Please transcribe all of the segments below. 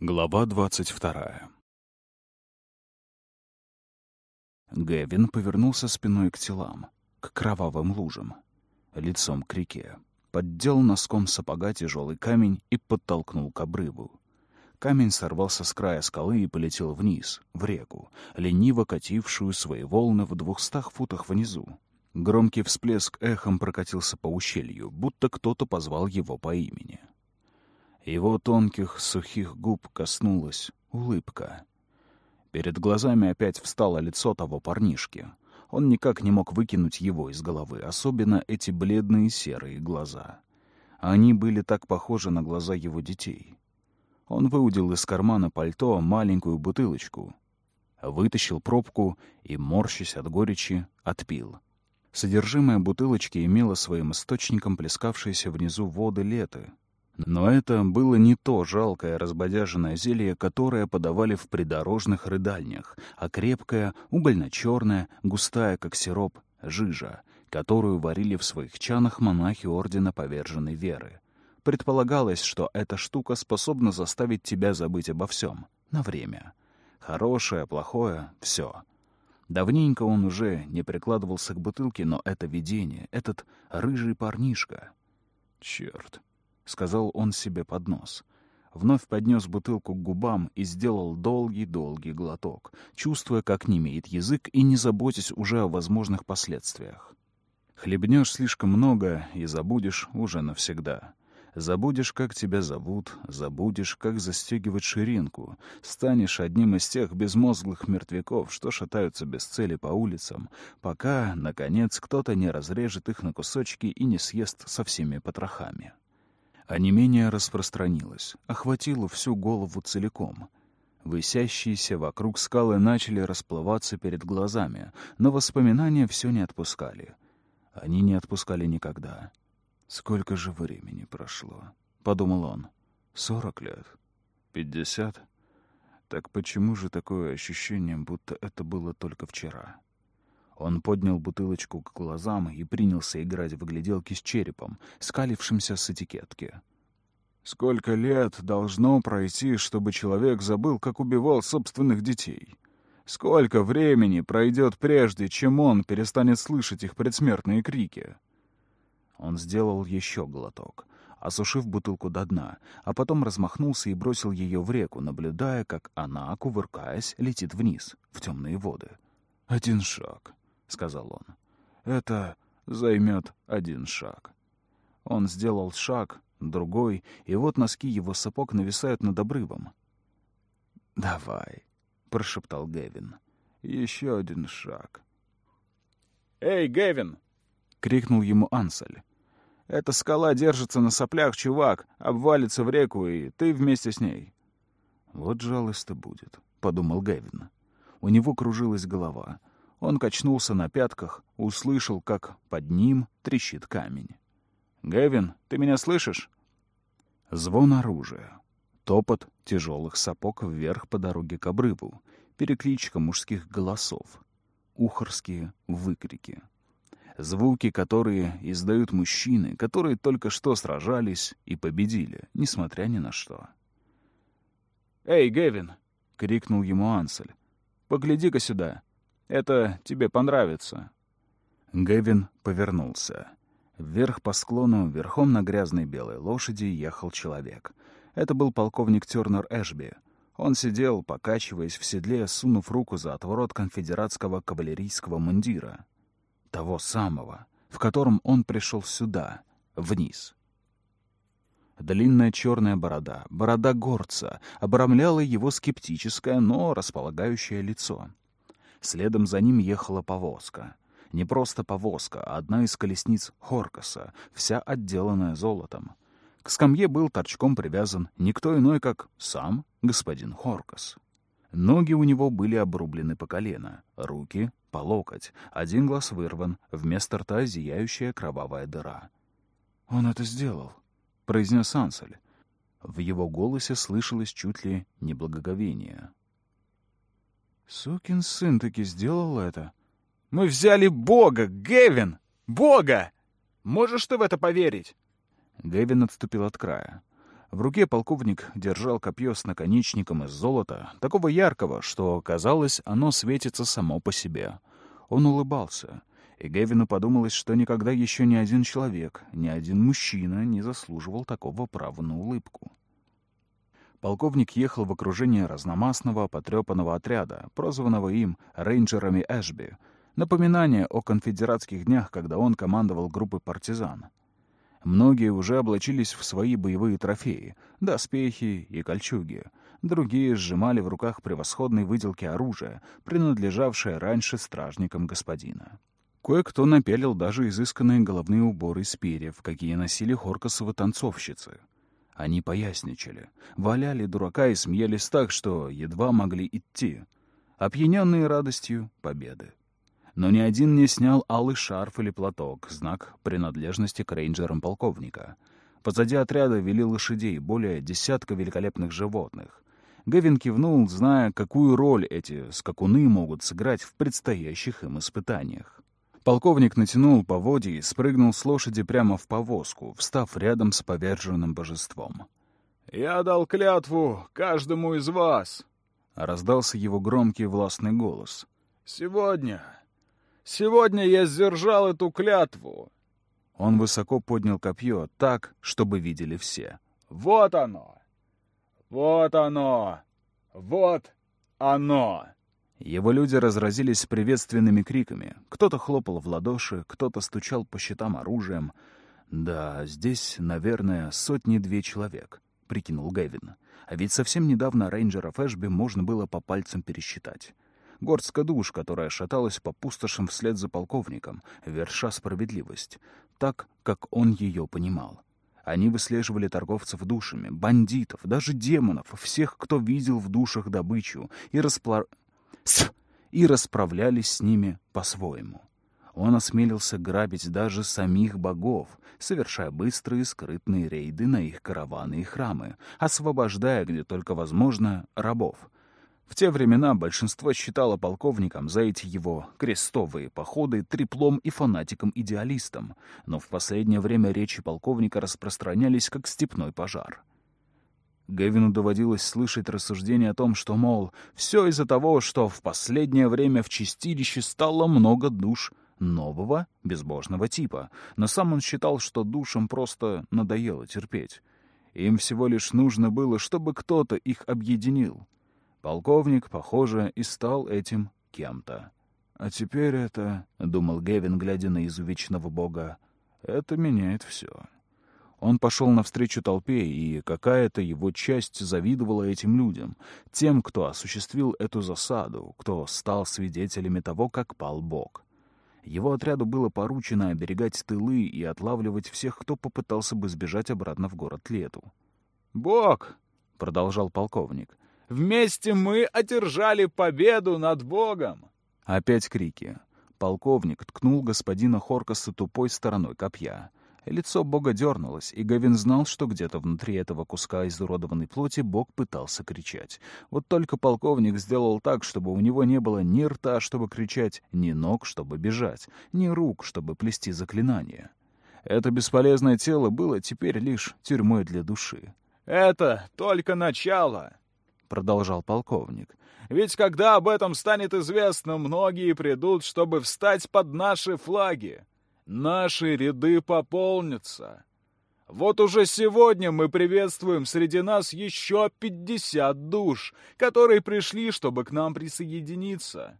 Глава двадцать вторая. Гэвин повернулся спиной к телам, к кровавым лужам, лицом к реке, поддел носком сапога тяжелый камень и подтолкнул к обрыву. Камень сорвался с края скалы и полетел вниз, в реку, лениво катившую свои волны в двухстах футах внизу. Громкий всплеск эхом прокатился по ущелью, будто кто-то позвал его по имени. Его тонких, сухих губ коснулась улыбка. Перед глазами опять встало лицо того парнишки. Он никак не мог выкинуть его из головы, особенно эти бледные серые глаза. Они были так похожи на глаза его детей. Он выудил из кармана пальто маленькую бутылочку, вытащил пробку и, морщась от горечи, отпил. Содержимое бутылочки имело своим источником плескавшиеся внизу воды леты, но это было не то жалкое разбодяженное зелье, которое подавали в придорожных рыдальнях, а крепкая, угольно-черная, густая, как сироп, жижа, которую варили в своих чанах монахи Ордена Поверженной Веры. Предполагалось, что эта штука способна заставить тебя забыть обо всем. На время. Хорошее, плохое — все. Давненько он уже не прикладывался к бутылке, но это видение, этот рыжий парнишка... Черт, — сказал он себе под нос. Вновь поднес бутылку к губам и сделал долгий-долгий глоток, чувствуя, как немеет язык и не заботясь уже о возможных последствиях. Хлебнешь слишком много и забудешь уже навсегда. Забудешь, как тебя зовут, забудешь, как застегивать ширинку, станешь одним из тех безмозглых мертвяков, что шатаются без цели по улицам, пока, наконец, кто-то не разрежет их на кусочки и не съест со всеми потрохами. А не менее распространилось, охватило всю голову целиком. Высящиеся вокруг скалы начали расплываться перед глазами, но воспоминания все не отпускали. Они не отпускали никогда. «Сколько же времени прошло?» — подумал он. «Сорок лет? Пятьдесят? Так почему же такое ощущение, будто это было только вчера?» Он поднял бутылочку к глазам и принялся играть в гляделки с черепом, скалившимся с этикетки. Сколько лет должно пройти, чтобы человек забыл, как убивал собственных детей? Сколько времени пройдет прежде, чем он перестанет слышать их предсмертные крики? Он сделал еще глоток, осушив бутылку до дна, а потом размахнулся и бросил ее в реку, наблюдая, как она, кувыркаясь, летит вниз, в темные воды. «Один шаг», — сказал он. «Это займет один шаг». Он сделал шаг, другой, и вот носки его сапог нависают над обрывом. «Давай», — прошептал Гэвин. «Еще один шаг». «Эй, Гэвин!» — крикнул ему Ансель. «Эта скала держится на соплях, чувак, обвалится в реку, и ты вместе с ней». «Вот жалость-то будет», — подумал Гэвин. У него кружилась голова. Он качнулся на пятках, услышал, как под ним трещит камень. «Гэвин, ты меня слышишь?» Звон оружия. Топот тяжелых сапог вверх по дороге к обрыву. Перекличка мужских голосов. Ухорские выкрики. Звуки, которые издают мужчины, которые только что сражались и победили, несмотря ни на что. «Эй, Гэвин!» — крикнул ему Ансель. «Погляди-ка сюда!» Это тебе понравится». Гэвин повернулся. Вверх по склону, верхом на грязной белой лошади, ехал человек. Это был полковник Тернер Эшби. Он сидел, покачиваясь в седле, сунув руку за отворот конфедератского кавалерийского мундира. Того самого, в котором он пришел сюда, вниз. Длинная черная борода, борода горца, обрамляла его скептическое, но располагающее лицо. Следом за ним ехала повозка. Не просто повозка, а одна из колесниц Хоркаса, вся отделанная золотом. К скамье был торчком привязан никто иной, как сам господин Хоркас. Ноги у него были обрублены по колено, руки — по локоть, один глаз вырван, вместо рта зияющая кровавая дыра. «Он это сделал», — произнес Ансель. В его голосе слышалось чуть ли не благоговение. Сукин сын таки сделал это. Мы взяли Бога, Гевин! Бога! Можешь ты в это поверить? Гевин отступил от края. В руке полковник держал копье с наконечником из золота, такого яркого, что, казалось, оно светится само по себе. Он улыбался, и Гевину подумалось, что никогда еще ни один человек, ни один мужчина не заслуживал такого права на улыбку. Полковник ехал в окружении разномастного, потрепанного отряда, прозванного им рейнджерами Эшби, напоминание о конфедератских днях, когда он командовал группой партизан. Многие уже облачились в свои боевые трофеи, доспехи и кольчуги. Другие сжимали в руках превосходные выделки оружия, принадлежавшее раньше стражникам господина. Кое-кто напялил даже изысканные головные уборы из перьев, какие носили хоркосовы танцовщицы. Они поясничали, валяли дурака и смеялись так, что едва могли идти, опьяненные радостью победы но ни один не снял алый шарф или платок, знак принадлежности к рейнджерам полковника. Позади отряда вели лошадей, более десятка великолепных животных. Гевин кивнул, зная, какую роль эти скакуны могут сыграть в предстоящих им испытаниях. Полковник натянул поводья и спрыгнул с лошади прямо в повозку, встав рядом с поверженным божеством. «Я дал клятву каждому из вас!» — раздался его громкий властный голос. «Сегодня Сегодня я сдержал эту клятву. Он высоко поднял копье так, чтобы видели все. Вот оно! Вот оно! Вот оно! Его люди разразились приветственными криками. Кто-то хлопал в ладоши, кто-то стучал по щитам оружием. «Да, здесь, наверное, сотни-две человек», — прикинул Гэвин. А ведь совсем недавно рейнджеров Эшби можно было по пальцам пересчитать горстка душ, которая шаталась по пустошам вслед за полковником, верша справедливость, так, как он ее понимал. Они выслеживали торговцев душами, бандитов, даже демонов, всех, кто видел в душах добычу, и, распла... и расправлялись с ними по-своему. Он осмелился грабить даже самих богов, совершая быстрые скрытные рейды на их караваны и храмы, освобождая, где только возможно, рабов — в те времена большинство считало полковником за эти его крестовые походы треплом и фанатиком-идеалистом, но в последнее время речи полковника распространялись как степной пожар. Гевину доводилось слышать рассуждения о том, что, мол, все из-за того, что в последнее время в чистилище стало много душ нового безбожного типа, но сам он считал, что душам просто надоело терпеть. Им всего лишь нужно было, чтобы кто-то их объединил — Полковник, похоже, и стал этим кем-то. «А теперь это...» — думал Гевин, глядя на изувеченного бога. «Это меняет все». Он пошел навстречу толпе, и какая-то его часть завидовала этим людям, тем, кто осуществил эту засаду, кто стал свидетелями того, как пал бог. Его отряду было поручено оберегать тылы и отлавливать всех, кто попытался бы сбежать обратно в город Лету. «Бог!» — продолжал полковник. Вместе мы одержали победу над Богом!» Опять крики. Полковник ткнул господина Хоркаса тупой стороной копья. Лицо бога дернулось, и Гавин знал, что где-то внутри этого куска изуродованной плоти бог пытался кричать. Вот только полковник сделал так, чтобы у него не было ни рта, чтобы кричать, ни ног, чтобы бежать, ни рук, чтобы плести заклинания. Это бесполезное тело было теперь лишь тюрьмой для души. «Это только начало!» — продолжал полковник. «Ведь когда об этом станет известно, многие придут, чтобы встать под наши флаги. Наши ряды пополнятся. Вот уже сегодня мы приветствуем среди нас еще пятьдесят душ, которые пришли, чтобы к нам присоединиться».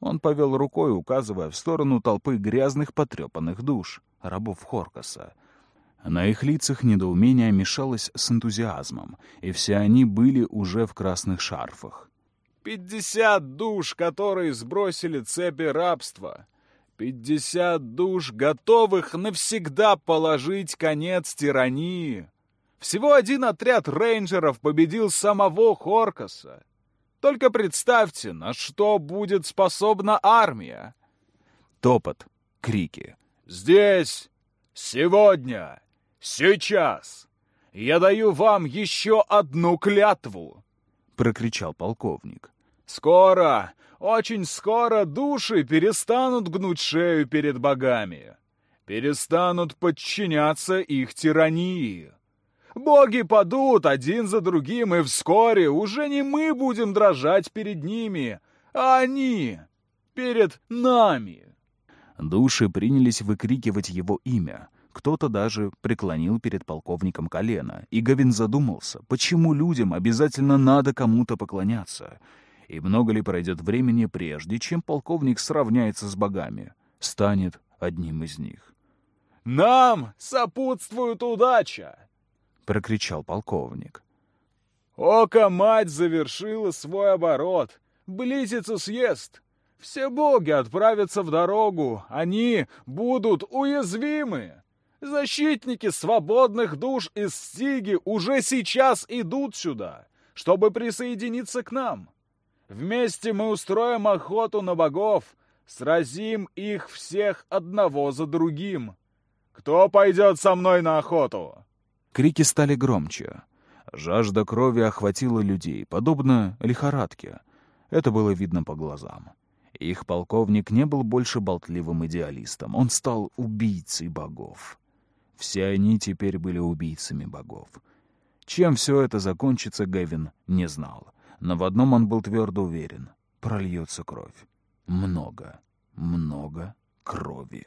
Он повел рукой, указывая в сторону толпы грязных потрепанных душ, рабов Хоркаса, на их лицах недоумение мешалось с энтузиазмом, и все они были уже в красных шарфах. «Пятьдесят душ, которые сбросили цепи рабства! Пятьдесят душ, готовых навсегда положить конец тирании! Всего один отряд рейнджеров победил самого Хоркаса! Только представьте, на что будет способна армия!» Топот, крики. «Здесь! Сегодня!» «Сейчас! Я даю вам еще одну клятву!» — прокричал полковник. «Скоро, очень скоро души перестанут гнуть шею перед богами, перестанут подчиняться их тирании. Боги падут один за другим, и вскоре уже не мы будем дрожать перед ними, а они перед нами. Души принялись выкрикивать его имя. Кто-то даже преклонил перед полковником колено, и Гавин задумался, почему людям обязательно надо кому-то поклоняться. И много ли пройдет времени, прежде чем полковник сравняется с богами, станет одним из них. «Нам сопутствует удача!» — прокричал полковник. «Ока-мать завершила свой оборот. Близится съезд. Все боги отправятся в дорогу. Они будут уязвимы. Защитники свободных душ из Стиги уже сейчас идут сюда, чтобы присоединиться к нам. Вместе мы устроим охоту на богов, сразим их всех одного за другим. Кто пойдет со мной на охоту?» Крики стали громче. Жажда крови охватила людей, подобно лихорадке. Это было видно по глазам. Их полковник не был больше болтливым идеалистом, он стал убийцей богов. Все они теперь были убийцами богов. Чем все это закончится, Гэвин не знал. Но в одном он был твердо уверен — прольется кровь. Много, много крови.